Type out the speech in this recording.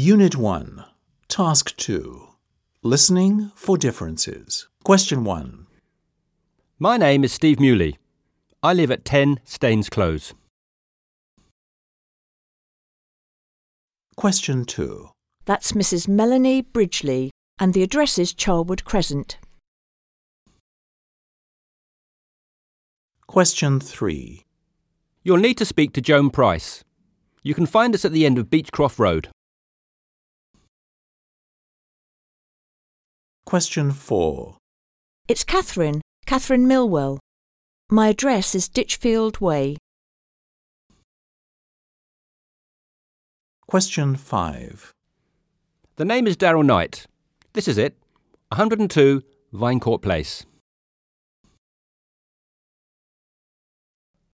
Unit 1, Task 2 Listening for Differences. Question 1. My name is Steve Muley. I live at 10 Staines Close. Question 2. That's Mrs. Melanie Bridgeley, and the address is Charwood Crescent. Question 3. You'll need to speak to Joan Price. You can find us at the end of Beechcroft Road. Question 4. It's Catherine, Catherine Millwell. My address is Ditchfield Way. Question 5. The name is Darrell Knight. This is it 102 Vinecourt Place.